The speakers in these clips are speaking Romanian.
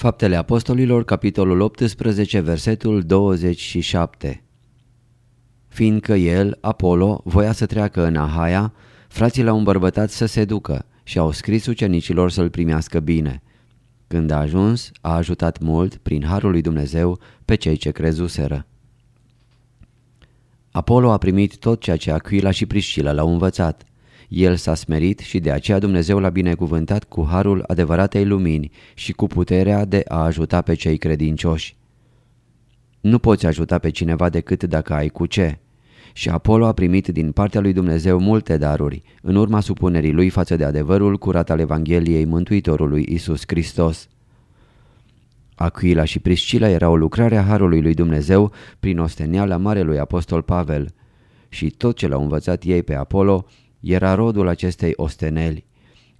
Faptele Apostolilor, capitolul 18, versetul 27 Fiindcă el, Apollo, voia să treacă în Ahaia, frații l-au îmbărbătat să se ducă și au scris ucenicilor să-l primească bine. Când a ajuns, a ajutat mult, prin harul lui Dumnezeu, pe cei ce crezuseră. Apollo a primit tot ceea ce Aquila și Priscila l-au învățat. El s-a smerit și de aceea Dumnezeu l-a binecuvântat cu harul adevăratei lumini și cu puterea de a ajuta pe cei credincioși. Nu poți ajuta pe cineva decât dacă ai cu ce. Și Apollo a primit din partea lui Dumnezeu multe daruri, în urma supunerii lui față de adevărul curat al Evangheliei Mântuitorului Isus Hristos. Aquila și Priscila erau lucrarea Harului lui Dumnezeu prin osteneala Marelui Apostol Pavel și tot ce l-au învățat ei pe Apollo era rodul acestei osteneli.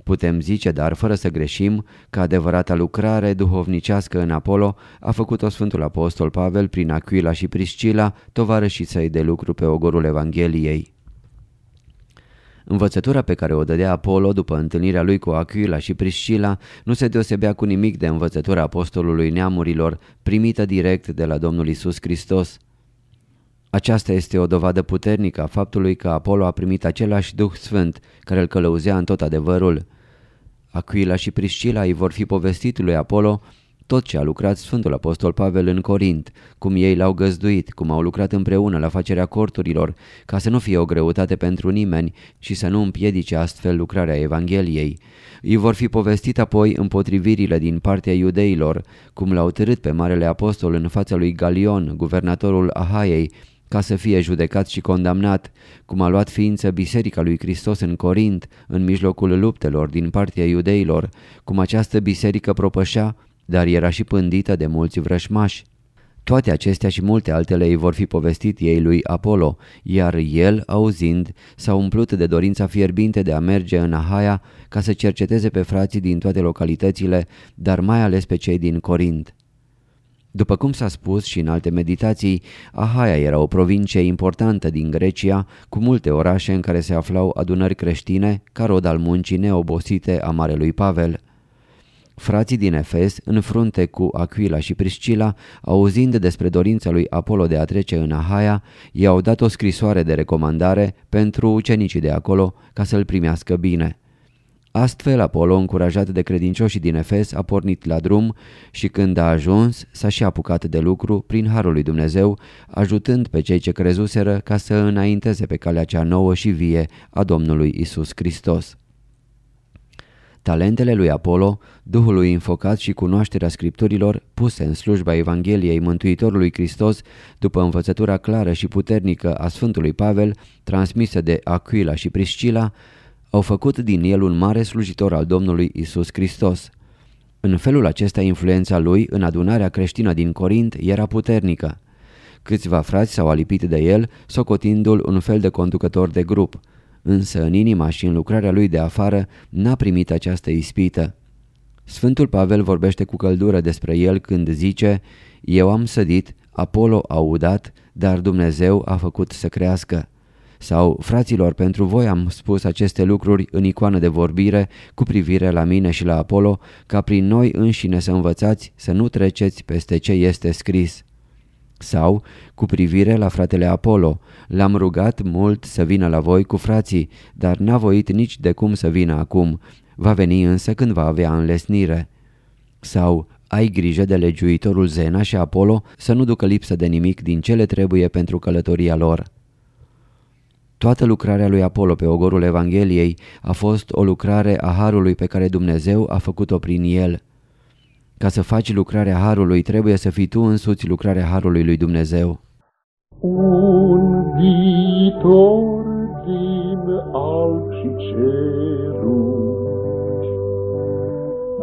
Putem zice, dar fără să greșim, că adevărata lucrare duhovnicească în Apollo a făcut-o Sfântul Apostol Pavel prin Aquila și Priscila, tovarășii săi de lucru pe ogorul Evangheliei. Învățătura pe care o dădea Apollo după întâlnirea lui cu Aquila și Priscila nu se deosebea cu nimic de învățătura apostolului neamurilor primită direct de la Domnul Isus Hristos. Aceasta este o dovadă puternică a faptului că Apollo a primit același Duh Sfânt care îl călăuzea în tot adevărul. Aquila și Priscila îi vor fi povestit lui Apollo tot ce a lucrat Sfântul Apostol Pavel în Corint, cum ei l-au găzduit, cum au lucrat împreună la facerea corturilor, ca să nu fie o greutate pentru nimeni și să nu împiedice astfel lucrarea Evangheliei. Îi vor fi povestit apoi împotrivirile din partea iudeilor, cum l-au târât pe Marele Apostol în fața lui Galion, guvernatorul Ahaiei, ca să fie judecat și condamnat, cum a luat ființă Biserica lui Hristos în Corint, în mijlocul luptelor din partea iudeilor, cum această biserică propășea dar era și pândită de mulți vrășmași. Toate acestea și multe altele îi vor fi povestit ei lui Apollo, iar el, auzind, s-a umplut de dorința fierbinte de a merge în Ahaia ca să cerceteze pe frații din toate localitățile, dar mai ales pe cei din Corint. După cum s-a spus și în alte meditații, Ahaia era o provincie importantă din Grecia, cu multe orașe în care se aflau adunări creștine, ca rod al muncii neobosite a Marelui Pavel. Frații din Efes, în frunte cu Aquila și Priscila, auzind despre dorința lui Apollo de a trece în Ahaia, i-au dat o scrisoare de recomandare pentru ucenicii de acolo ca să-l primească bine. Astfel, Apollo, încurajat de credincioșii din Efes, a pornit la drum și când a ajuns, s-a și apucat de lucru prin Harul lui Dumnezeu, ajutând pe cei ce crezuseră ca să înainteze pe calea cea nouă și vie a Domnului Isus Hristos. Talentele lui Apollo, Duhului înfocat și cunoașterea scripturilor puse în slujba Evangheliei Mântuitorului Hristos după învățătura clară și puternică a Sfântului Pavel, transmisă de Aquila și Priscila, au făcut din el un mare slujitor al Domnului Isus Hristos. În felul acesta influența lui în adunarea creștină din Corint era puternică. Câțiva frați s-au alipit de el, socotindu-l un fel de conducător de grup însă în inima și în lucrarea lui de afară n-a primit această ispită. Sfântul Pavel vorbește cu căldură despre el când zice Eu am sădit, Apollo a udat, dar Dumnezeu a făcut să crească. Sau, fraților, pentru voi am spus aceste lucruri în icoană de vorbire cu privire la mine și la Apollo, ca prin noi înșine să învățați să nu treceți peste ce este scris. Sau, cu privire la fratele Apollo, l-am rugat mult să vină la voi cu frații, dar n-a voit nici de cum să vină acum, va veni însă când va avea înlesnire. Sau, Ai grijă de legiuitorul Zena și Apollo să nu ducă lipsă de nimic din ce le trebuie pentru călătoria lor. Toată lucrarea lui Apollo pe ogorul Evangheliei a fost o lucrare a Harului pe care Dumnezeu a făcut-o prin el. Ca să faci lucrarea Harului, trebuie să fii tu însuți lucrarea Harului lui Dumnezeu. Un viitor din alb și ceruri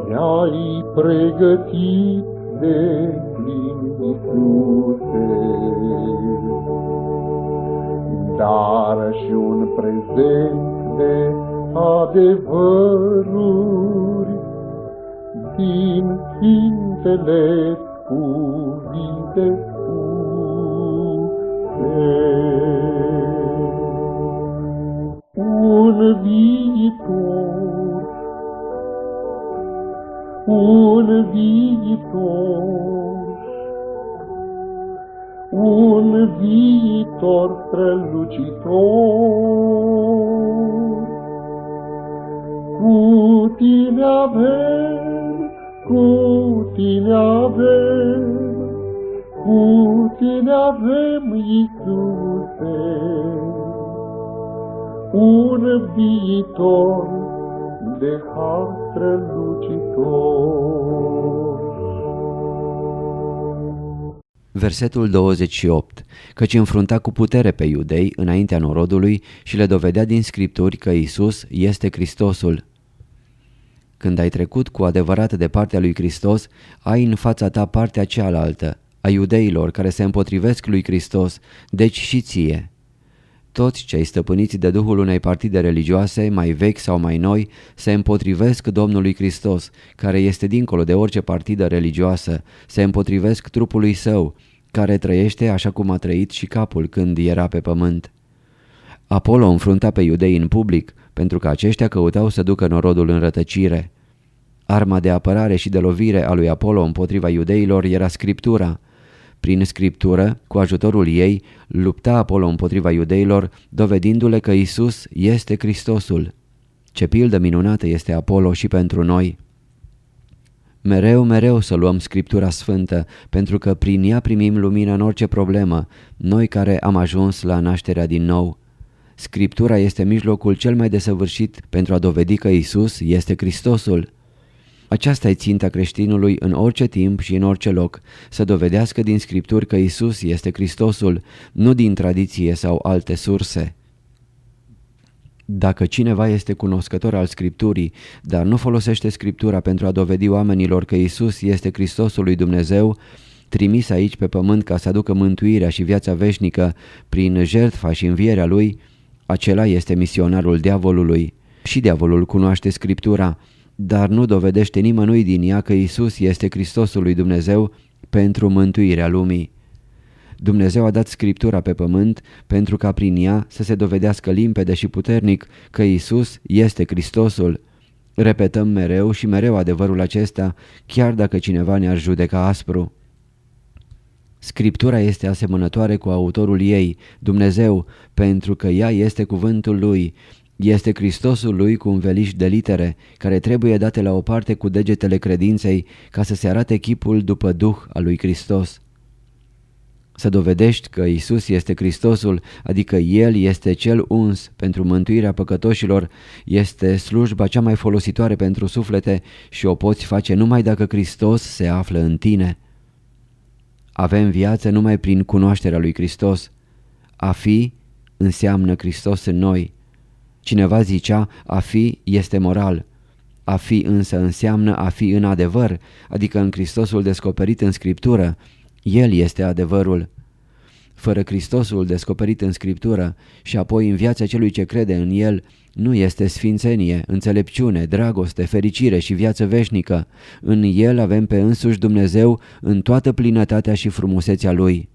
Mi-ai pregătit de plin Iisuse Dar și un prezent de adevăruri. Din Sfintele cuvinte un viitor, un viitor, un viitor strălucitor. Cu tine avem, cu tine avem, cu tine avem, Iisuse, un viitor de har strălucitor. Versetul 28. Căci înfrunta cu putere pe iudei înaintea norodului și le dovedea din scripturi că Isus este Hristosul. Când ai trecut cu adevărat de partea lui Hristos, ai în fața ta partea cealaltă, a iudeilor care se împotrivesc lui Hristos, deci și ție. Toți cei stăpâniți de duhul unei partide religioase, mai vechi sau mai noi, se împotrivesc Domnului Hristos, care este dincolo de orice partidă religioasă, se împotrivesc trupului său, care trăiește așa cum a trăit și capul când era pe pământ. Apollo înfrunta pe iudei în public, pentru că aceștia căutau să ducă norodul în rătăcire. Arma de apărare și de lovire a lui Apollo împotriva iudeilor era Scriptura, prin scriptură, cu ajutorul ei, lupta Apollo împotriva iudeilor, dovedindu-le că Isus este Hristosul. Ce pildă minunată este Apollo și pentru noi! Mereu, mereu să luăm Scriptura Sfântă, pentru că prin ea primim lumină în orice problemă, noi care am ajuns la nașterea din nou. Scriptura este mijlocul cel mai desăvârșit pentru a dovedi că Isus este Hristosul. Aceasta e ținta creștinului în orice timp și în orice loc, să dovedească din Scripturi că Isus este Hristosul, nu din tradiție sau alte surse. Dacă cineva este cunoscător al Scripturii, dar nu folosește Scriptura pentru a dovedi oamenilor că Isus este Hristosul lui Dumnezeu, trimis aici pe pământ ca să aducă mântuirea și viața veșnică prin jertfa și învierea lui, acela este misionarul diavolului. Și diavolul cunoaște Scriptura, dar nu dovedește nimănui din ea că Isus este Hristosul lui Dumnezeu pentru mântuirea lumii. Dumnezeu a dat Scriptura pe pământ pentru ca prin ea să se dovedească limpede și puternic că Isus este Hristosul. Repetăm mereu și mereu adevărul acesta, chiar dacă cineva ne-ar judeca aspru. Scriptura este asemănătoare cu autorul ei, Dumnezeu, pentru că ea este cuvântul lui, este Hristosul lui cu un veliș de litere, care trebuie date la o parte cu degetele credinței ca să se arate chipul după Duh al lui Hristos. Să dovedești că Isus este Hristosul, adică El este cel uns pentru mântuirea păcătoșilor, este slujba cea mai folositoare pentru suflete și o poți face numai dacă Hristos se află în tine. Avem viață numai prin cunoașterea lui Hristos. A fi înseamnă Hristos în noi. Cineva zicea, a fi este moral. A fi însă înseamnă a fi în adevăr, adică în Hristosul descoperit în Scriptură. El este adevărul. Fără Hristosul descoperit în Scriptură și apoi în viața celui ce crede în El, nu este sfințenie, înțelepciune, dragoste, fericire și viață veșnică. În El avem pe însuși Dumnezeu în toată plinătatea și frumusețea Lui.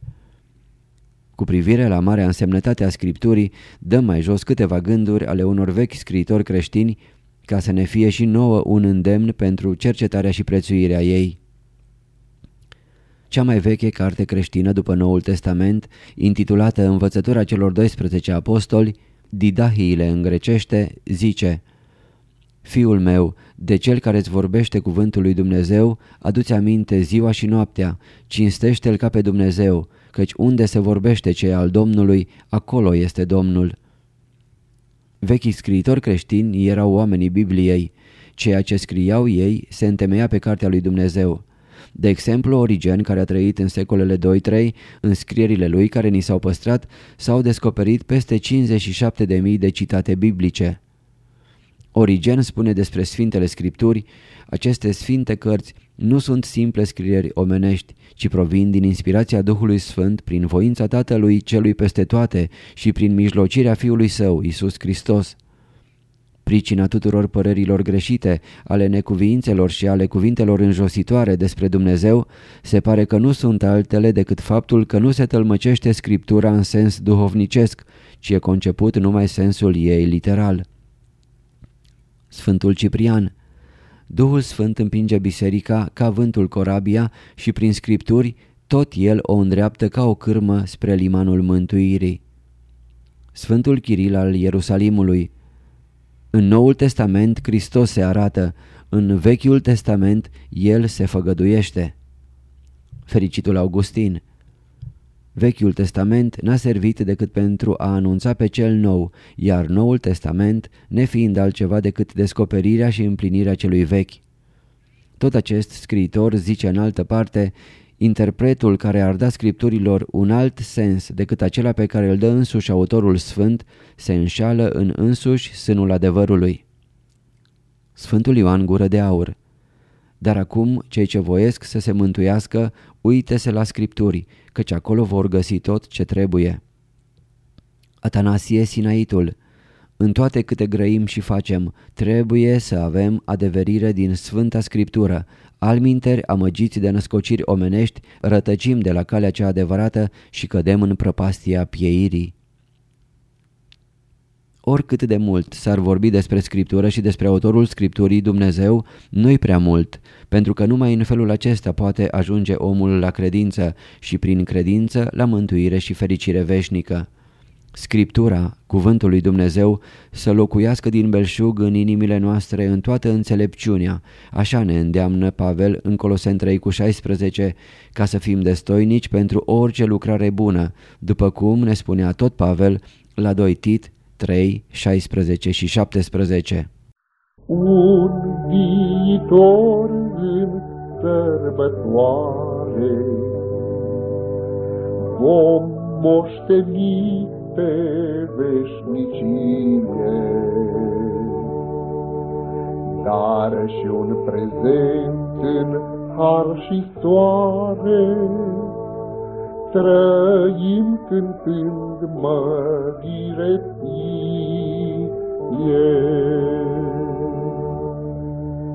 Cu privire la marea însemnătate a Scripturii, dăm mai jos câteva gânduri ale unor vechi scriitori creștini ca să ne fie și nouă un îndemn pentru cercetarea și prețuirea ei. Cea mai veche carte creștină după Noul Testament, intitulată Învățătura celor 12 apostoli, Didahiile în grecește, zice Fiul meu, de cel care îți vorbește cuvântul lui Dumnezeu, aduți aminte ziua și noaptea, cinstește-l ca pe Dumnezeu, căci unde se vorbește ce al Domnului, acolo este Domnul. Vechii scriitori creștini erau oamenii Bibliei. Ceea ce scriau ei se întemeia pe cartea lui Dumnezeu. De exemplu, Origen, care a trăit în secolele 2-3, în scrierile lui care ni s-au păstrat, s-au descoperit peste 57.000 de citate biblice. Origen spune despre Sfintele Scripturi, aceste sfinte cărți nu sunt simple scrieri omenești, ci provin din inspirația Duhului Sfânt prin voința Tatălui Celui peste toate și prin mijlocirea Fiului Său, Isus Hristos. Pricina tuturor părerilor greșite, ale necuviințelor și ale cuvintelor înjositoare despre Dumnezeu, se pare că nu sunt altele decât faptul că nu se tălmăcește Scriptura în sens duhovnicesc, ci e conceput numai sensul ei literal. Sfântul Ciprian Duhul Sfânt împinge biserica ca vântul corabia și prin scripturi tot el o îndreaptă ca o cârmă spre limanul mântuirii. Sfântul Chiril al Ierusalimului În Noul Testament Hristos se arată, în Vechiul Testament El se făgăduiește. Fericitul Augustin Vechiul Testament n-a servit decât pentru a anunța pe cel nou, iar Noul Testament nefiind altceva decât descoperirea și împlinirea celui vechi. Tot acest scriitor zice în altă parte, interpretul care ar da scripturilor un alt sens decât acela pe care îl dă însuși autorul sfânt, se înșală în însuși sânul adevărului. Sfântul Ioan Gură de Aur dar acum cei ce voiesc să se mântuiască, uite-se la Scripturi, căci acolo vor găsi tot ce trebuie. Atanasie Sinaitul În toate câte grăim și facem, trebuie să avem adeverire din Sfânta Scriptură, alminteri amăgiți de născociri omenești, rătăcim de la calea cea adevărată și cădem în prăpastia pieirii. Oricât de mult s-ar vorbi despre Scriptură și despre autorul Scripturii Dumnezeu, nu-i prea mult, pentru că numai în felul acesta poate ajunge omul la credință și prin credință la mântuire și fericire veșnică. Scriptura, cuvântul lui Dumnezeu, să locuiască din belșug în inimile noastre în toată înțelepciunea, așa ne îndeamnă Pavel în Coloseni 3 cu 16, ca să fim destoinici pentru orice lucrare bună, după cum ne spunea tot Pavel la 2 Tit 3, 16 și 17. Un viitor în sărbătoare vom moșteni pe veșnicie. Dar și un prezent în har și soare, trăim cântând mărire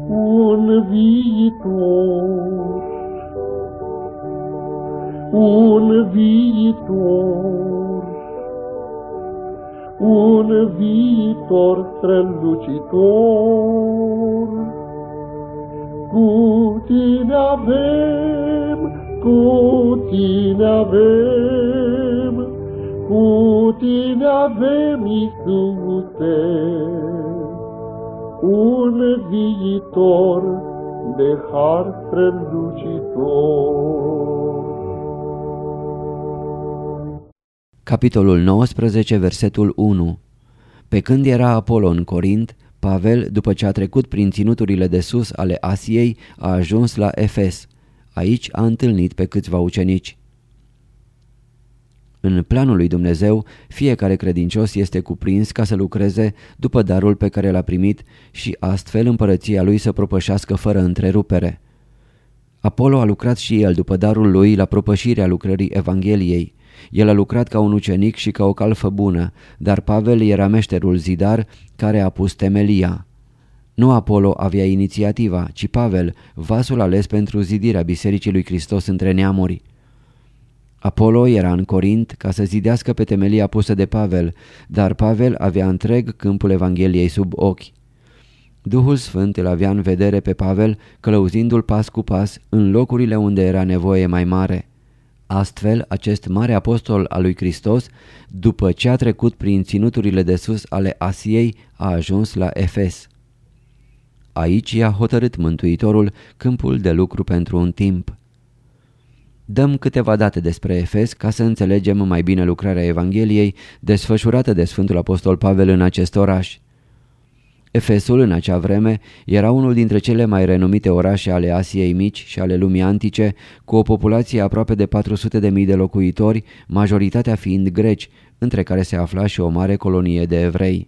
Un viitor, un viitor, un viitor strălucitor. Cu tine avem cu tine avem, cu tine avem, Iisuse, un viitor de har strălucitor. Capitolul 19, versetul 1 Pe când era Apollo în Corint, Pavel, după ce a trecut prin ținuturile de sus ale Asiei, a ajuns la Efes. Aici a întâlnit pe câțiva ucenici. În planul lui Dumnezeu, fiecare credincios este cuprins ca să lucreze după darul pe care l-a primit și astfel împărăția lui să propășească fără întrerupere. Apollo a lucrat și el după darul lui la propășirea lucrării Evangheliei. El a lucrat ca un ucenic și ca o calfă bună, dar Pavel era meșterul zidar care a pus temelia. Nu Apollo avea inițiativa, ci Pavel, vasul ales pentru zidirea Bisericii lui Hristos între neamuri. Apollo era în Corint ca să zidească pe temelia pusă de Pavel, dar Pavel avea întreg câmpul Evangheliei sub ochi. Duhul Sfânt îl avea în vedere pe Pavel, călăuzindu-l pas cu pas în locurile unde era nevoie mai mare. Astfel, acest mare apostol al lui Hristos, după ce a trecut prin ținuturile de sus ale Asiei, a ajuns la Efes. Aici i-a hotărât Mântuitorul câmpul de lucru pentru un timp. Dăm câteva date despre Efes ca să înțelegem mai bine lucrarea Evangheliei desfășurată de Sfântul Apostol Pavel în acest oraș. Efesul în acea vreme era unul dintre cele mai renumite orașe ale Asiei Mici și ale lumii antice, cu o populație aproape de 400.000 de locuitori, majoritatea fiind greci, între care se afla și o mare colonie de evrei.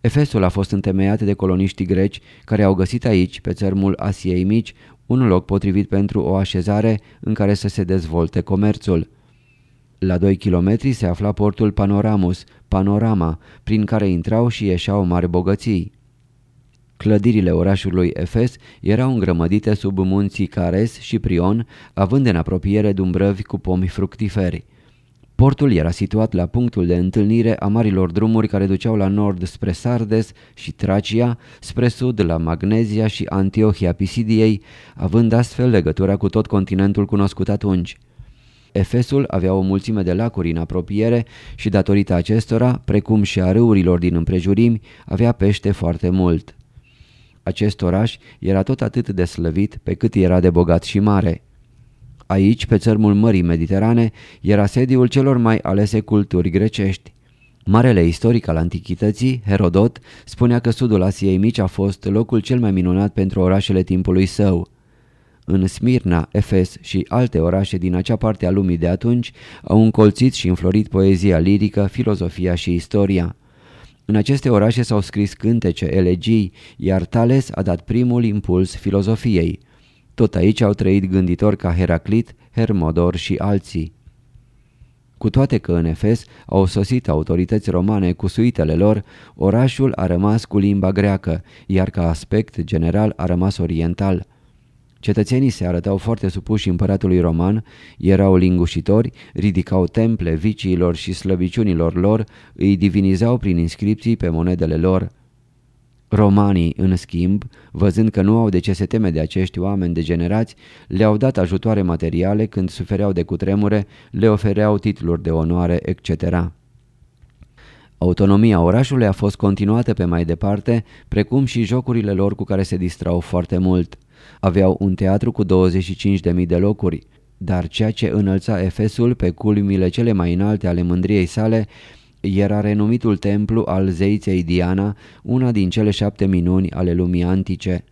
Efesul a fost întemeiat de coloniștii greci care au găsit aici, pe țărmul Asiei Mici, un loc potrivit pentru o așezare în care să se dezvolte comerțul. La 2 kilometri se afla portul Panoramus, Panorama, prin care intrau și ieșeau mari bogății. Clădirile orașului Efes erau îngrămădite sub munții Cares și Prion, având în apropiere dumbrăvi cu pomi fructiferi. Portul era situat la punctul de întâlnire a marilor drumuri care duceau la nord spre Sardes și Tracia, spre sud la Magnezia și Antiohia Pisidiei, având astfel legătura cu tot continentul cunoscut atunci. Efesul avea o mulțime de lacuri în apropiere și datorită acestora, precum și a râurilor din împrejurimi, avea pește foarte mult. Acest oraș era tot atât de slăvit pe cât era de bogat și mare. Aici, pe țărmul Mării Mediterane, era sediul celor mai alese culturi grecești. Marele istoric al antichității, Herodot, spunea că sudul Asiei Mici a fost locul cel mai minunat pentru orașele timpului său. În Smirna, Efes și alte orașe din acea parte a lumii de atunci au încolțit și înflorit poezia lirică, filozofia și istoria. În aceste orașe s-au scris cântece, elegii, iar Tales a dat primul impuls filozofiei. Tot aici au trăit gânditori ca Heraclit, Hermodor și alții. Cu toate că în Efes au sosit autorități romane cu suitele lor, orașul a rămas cu limba greacă, iar ca aspect general a rămas oriental. Cetățenii se arătau foarte supuși împăratului roman, erau lingușitori, ridicau temple viciilor și slăbiciunilor lor, îi divinizau prin inscripții pe monedele lor. Romanii, în schimb, văzând că nu au de ce se teme de acești oameni degenerați, le-au dat ajutoare materiale când sufereau de cutremure, le ofereau titluri de onoare, etc. Autonomia orașului a fost continuată pe mai departe, precum și jocurile lor cu care se distrau foarte mult. Aveau un teatru cu 25.000 de locuri, dar ceea ce înălța Efesul pe culmile cele mai înalte ale mândriei sale era renumitul templu al zeiței Diana, una din cele șapte minuni ale lumii antice.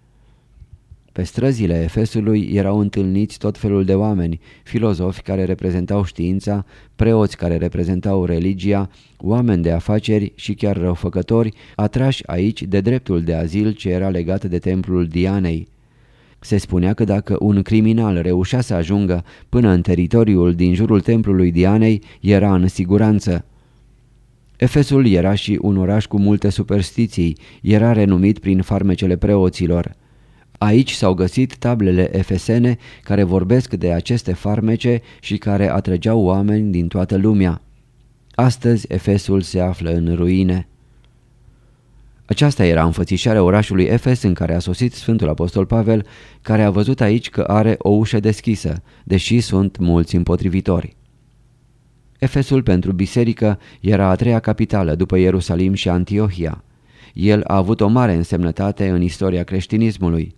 Pe străzile Efesului erau întâlniți tot felul de oameni, filozofi care reprezentau știința, preoți care reprezentau religia, oameni de afaceri și chiar răufăcători, atrași aici de dreptul de azil ce era legat de templul Dianei. Se spunea că dacă un criminal reușea să ajungă până în teritoriul din jurul templului Dianei, era în siguranță. Efesul era și un oraș cu multe superstiții, era renumit prin farmecele preoților. Aici s-au găsit tablele efesene care vorbesc de aceste farmece și care atrăgeau oameni din toată lumea. Astăzi Efesul se află în ruine. Aceasta era înfățișarea orașului Efes în care a sosit Sfântul Apostol Pavel, care a văzut aici că are o ușă deschisă, deși sunt mulți împotrivitori. Efesul pentru biserică era a treia capitală după Ierusalim și Antiohia. El a avut o mare însemnătate în istoria creștinismului.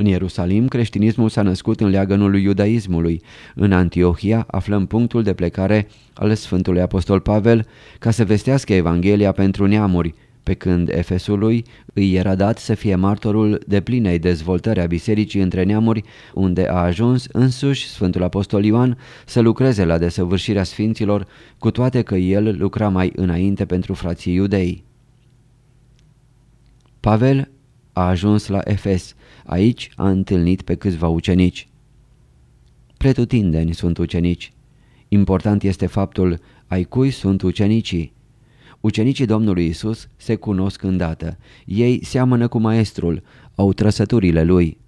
În Ierusalim, creștinismul s-a născut în leagănul iudaismului. În Antiohia aflăm punctul de plecare al Sfântului Apostol Pavel ca să vestească Evanghelia pentru neamuri, pe când Efesului îi era dat să fie martorul de plinei dezvoltări a bisericii între neamuri, unde a ajuns însuși Sfântul Apostol Ioan să lucreze la desăvârșirea sfinților, cu toate că el lucra mai înainte pentru frații iudei. Pavel a ajuns la Efes, aici a întâlnit pe câțiva ucenici. Pretutindeni sunt ucenici. Important este faptul ai cui sunt ucenicii. Ucenicii Domnului Isus se cunosc îndată. Ei seamănă cu maestrul, au trăsăturile lui.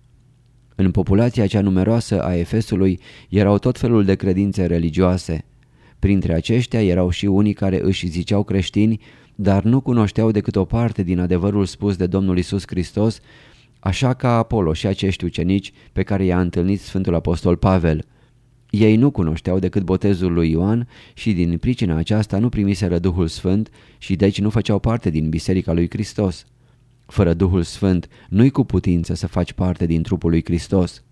În populația cea numeroasă a Efesului erau tot felul de credințe religioase. Printre aceștia erau și unii care își ziceau creștini, dar nu cunoșteau decât o parte din adevărul spus de Domnul Isus Hristos, așa ca Apollo și acești ucenici pe care i-a întâlnit Sfântul Apostol Pavel – ei nu cunoșteau decât botezul lui Ioan și din pricina aceasta nu primiseră Duhul Sfânt și deci nu făceau parte din Biserica lui Hristos. Fără Duhul Sfânt, nu-i cu putință să faci parte din trupul lui Hristos.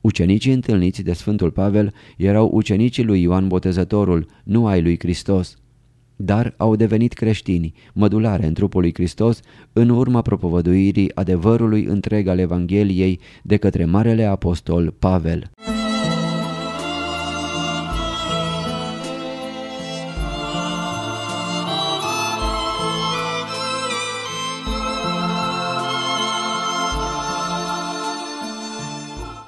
Ucenicii întâlniți de Sfântul Pavel erau ucenicii lui Ioan Botezătorul, nu ai lui Hristos. Dar au devenit creștini, mădulare în trupul lui Hristos, în urma propovăduirii adevărului întreg al Evangheliei de către Marele Apostol Pavel.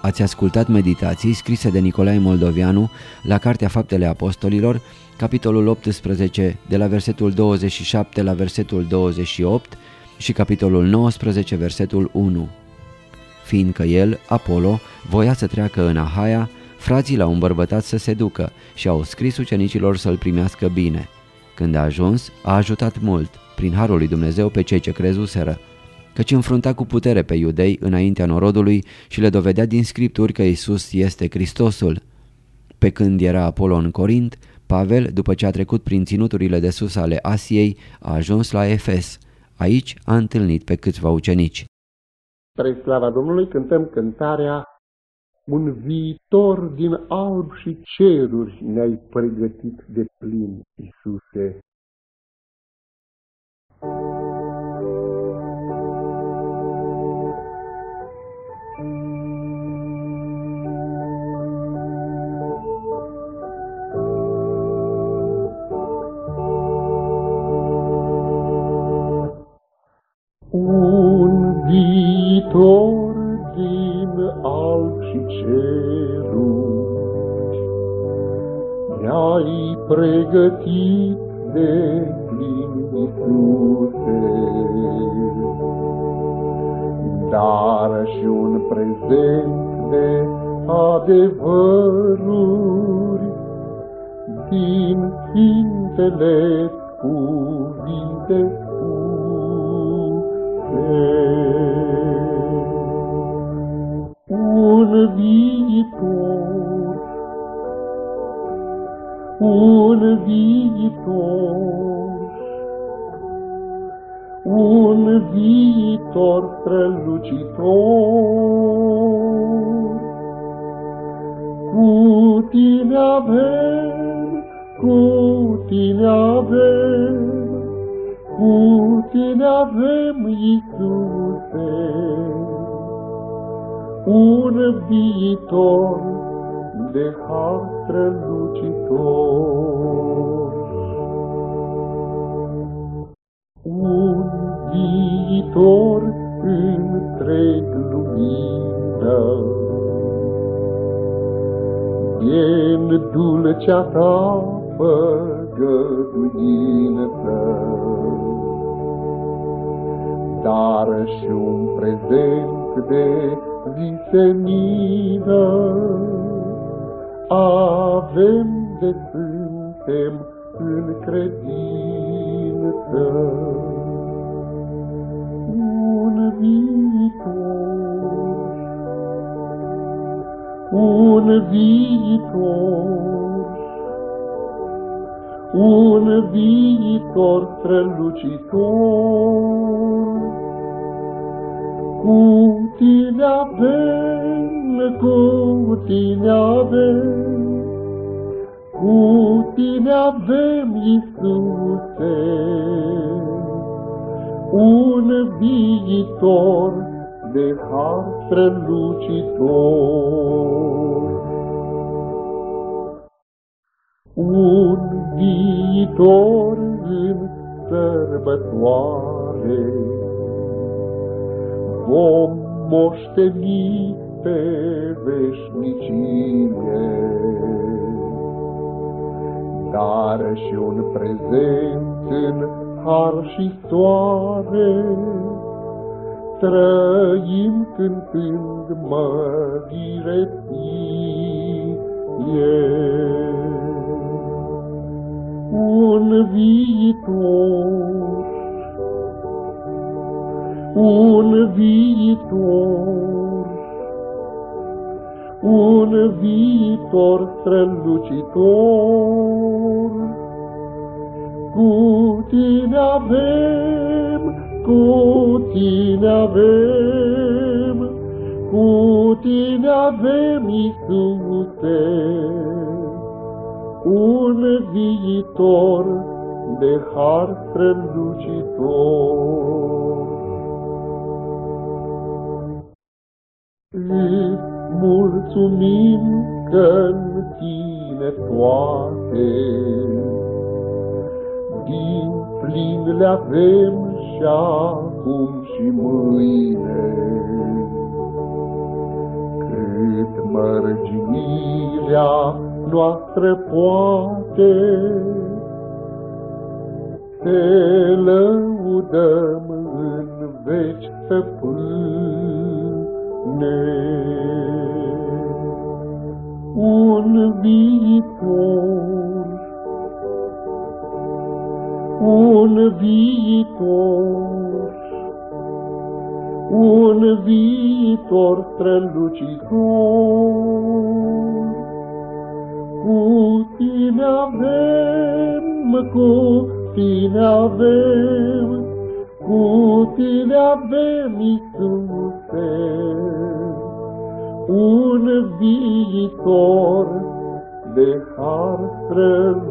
Ați ascultat meditații scrise de Nicolae Moldovianu la Cartea Faptele Apostolilor, capitolul 18, de la versetul 27 la versetul 28 și capitolul 19, versetul 1. Fiindcă el, Apollo, voia să treacă în Ahaia, frații l-au îmbărbătat să se ducă și au scris ucenicilor să-l primească bine. Când a ajuns, a ajutat mult, prin harul lui Dumnezeu pe cei ce crezuseră, căci înfrunta cu putere pe iudei înaintea norodului și le dovedea din scripturi că Isus este Hristosul. Pe când era Apollo în Corint, Pavel, după ce a trecut prin ținuturile de sus ale Asiei, a ajuns la Efes. Aici a întâlnit pe câțiva ucenici. Spre slava Domnului cântăm cântarea Un viitor din alb și ceruri ne-ai pregătit de plin, Iisuse. Un viitor, un viitor strălucitor. Cu tine avem, cu tine avem, cu tine avem, Iisuse un viitor de har strălucitor. Un viitor întreg lumină, din dulcea ta făgăduință, dar și un prezent de visenină, avem de suntem în credință. Un viitor, un viitor, un viitor strălucitor, cu tine avem, cu tine avem, cu tine avem, Iisuse, un viitor de har strălucitor. Un viitor în sărbătoare, vom moșteni pe veșnicie. Dar și un prezent în har și soare, Trăim cântând mărire Un viitor un viitor, un viitor strălucitor. Cu tine avem, cu tine avem, cu tine avem, Iisuse, un viitor de har strălucitor. Îți mulțumim că în tine toate din plin le avem și acum și mâine. Cât mărginirea noastră poate, te lăudăm în veci stăpâne. Un viitor, un viitor, un viitor strălucitor. Cu tine avem, cu tine avem, cu tine avem, Iisuse, un viitor de har strălucitor.